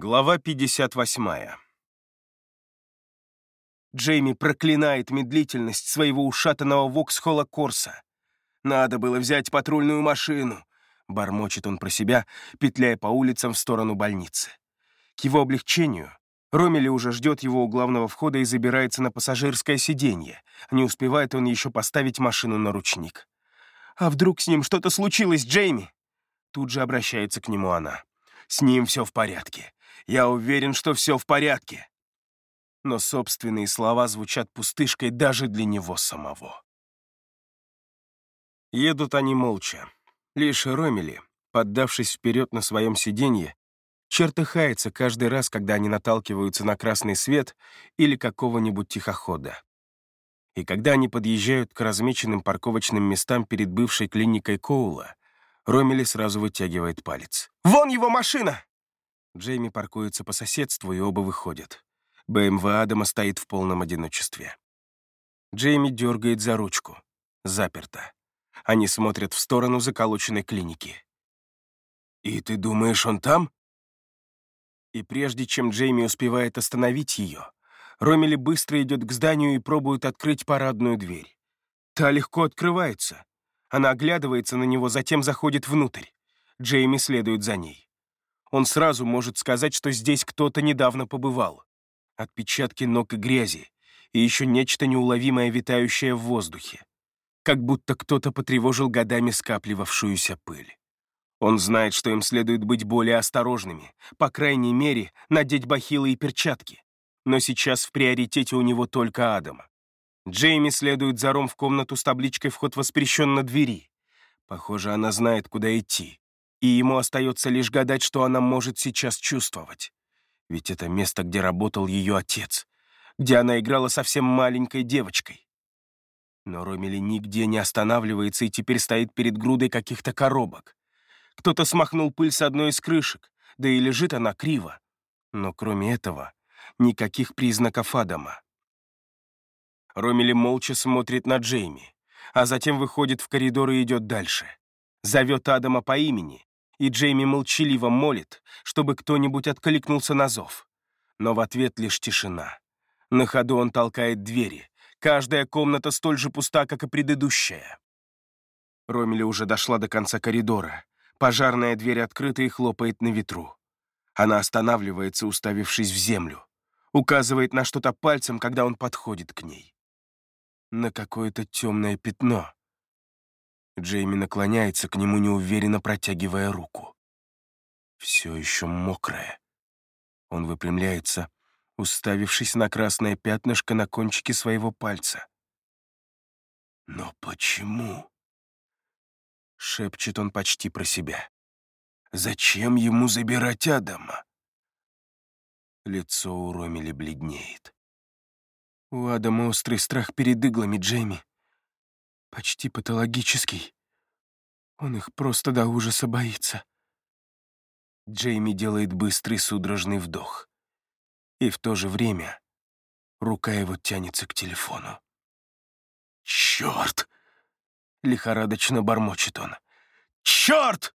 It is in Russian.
Глава 58. Джейми проклинает медлительность своего ушатанного Воксхолла Корса. «Надо было взять патрульную машину», — бормочет он про себя, петляя по улицам в сторону больницы. К его облегчению Ромели уже ждет его у главного входа и забирается на пассажирское сиденье. Не успевает он еще поставить машину на ручник. «А вдруг с ним что-то случилось, Джейми?» Тут же обращается к нему она. «С ним все в порядке. Я уверен, что все в порядке». Но собственные слова звучат пустышкой даже для него самого. Едут они молча. Лишь Ромели, поддавшись вперед на своем сиденье, чертыхается каждый раз, когда они наталкиваются на красный свет или какого-нибудь тихохода. И когда они подъезжают к размеченным парковочным местам перед бывшей клиникой Коула, Ромели сразу вытягивает палец. «Вон его машина!» Джейми паркуется по соседству, и оба выходят. БМВ Адама стоит в полном одиночестве. Джейми дергает за ручку. Заперто. Они смотрят в сторону заколоченной клиники. «И ты думаешь, он там?» И прежде чем Джейми успевает остановить ее, Ромели быстро идет к зданию и пробует открыть парадную дверь. Та легко открывается. Она оглядывается на него, затем заходит внутрь. Джейми следует за ней. Он сразу может сказать, что здесь кто-то недавно побывал. Отпечатки ног и грязи, и еще нечто неуловимое, витающее в воздухе. Как будто кто-то потревожил годами скапливавшуюся пыль. Он знает, что им следует быть более осторожными, по крайней мере, надеть бахилы и перчатки. Но сейчас в приоритете у него только Адам. Джейми следует за Ром в комнату с табличкой «Вход воспрещен» на двери. Похоже, она знает, куда идти. И ему остается лишь гадать, что она может сейчас чувствовать. Ведь это место, где работал ее отец, где она играла совсем маленькой девочкой. Но Ромели нигде не останавливается и теперь стоит перед грудой каких-то коробок. Кто-то смахнул пыль с одной из крышек, да и лежит она криво. Но кроме этого, никаких признаков Адама. Ромели молча смотрит на Джейми, а затем выходит в коридор и идет дальше. Зовет Адама по имени, и Джейми молчаливо молит, чтобы кто-нибудь откликнулся на зов. Но в ответ лишь тишина. На ходу он толкает двери. Каждая комната столь же пуста, как и предыдущая. Ромели уже дошла до конца коридора. Пожарная дверь открыта и хлопает на ветру. Она останавливается, уставившись в землю. Указывает на что-то пальцем, когда он подходит к ней. На какое-то темное пятно, Джейми наклоняется к нему, неуверенно протягивая руку. Все еще мокрое. Он выпрямляется, уставившись на красное пятнышко на кончике своего пальца. «Но почему?» — шепчет он почти про себя. «Зачем ему забирать Адама?» Лицо у Ромели бледнеет. «У Адама острый страх перед иглами, Джейми почти патологический. Он их просто до ужаса боится. Джейми делает быстрый судорожный вдох. И в то же время рука его тянется к телефону. «Черт!» — лихорадочно бормочет он. «Черт!»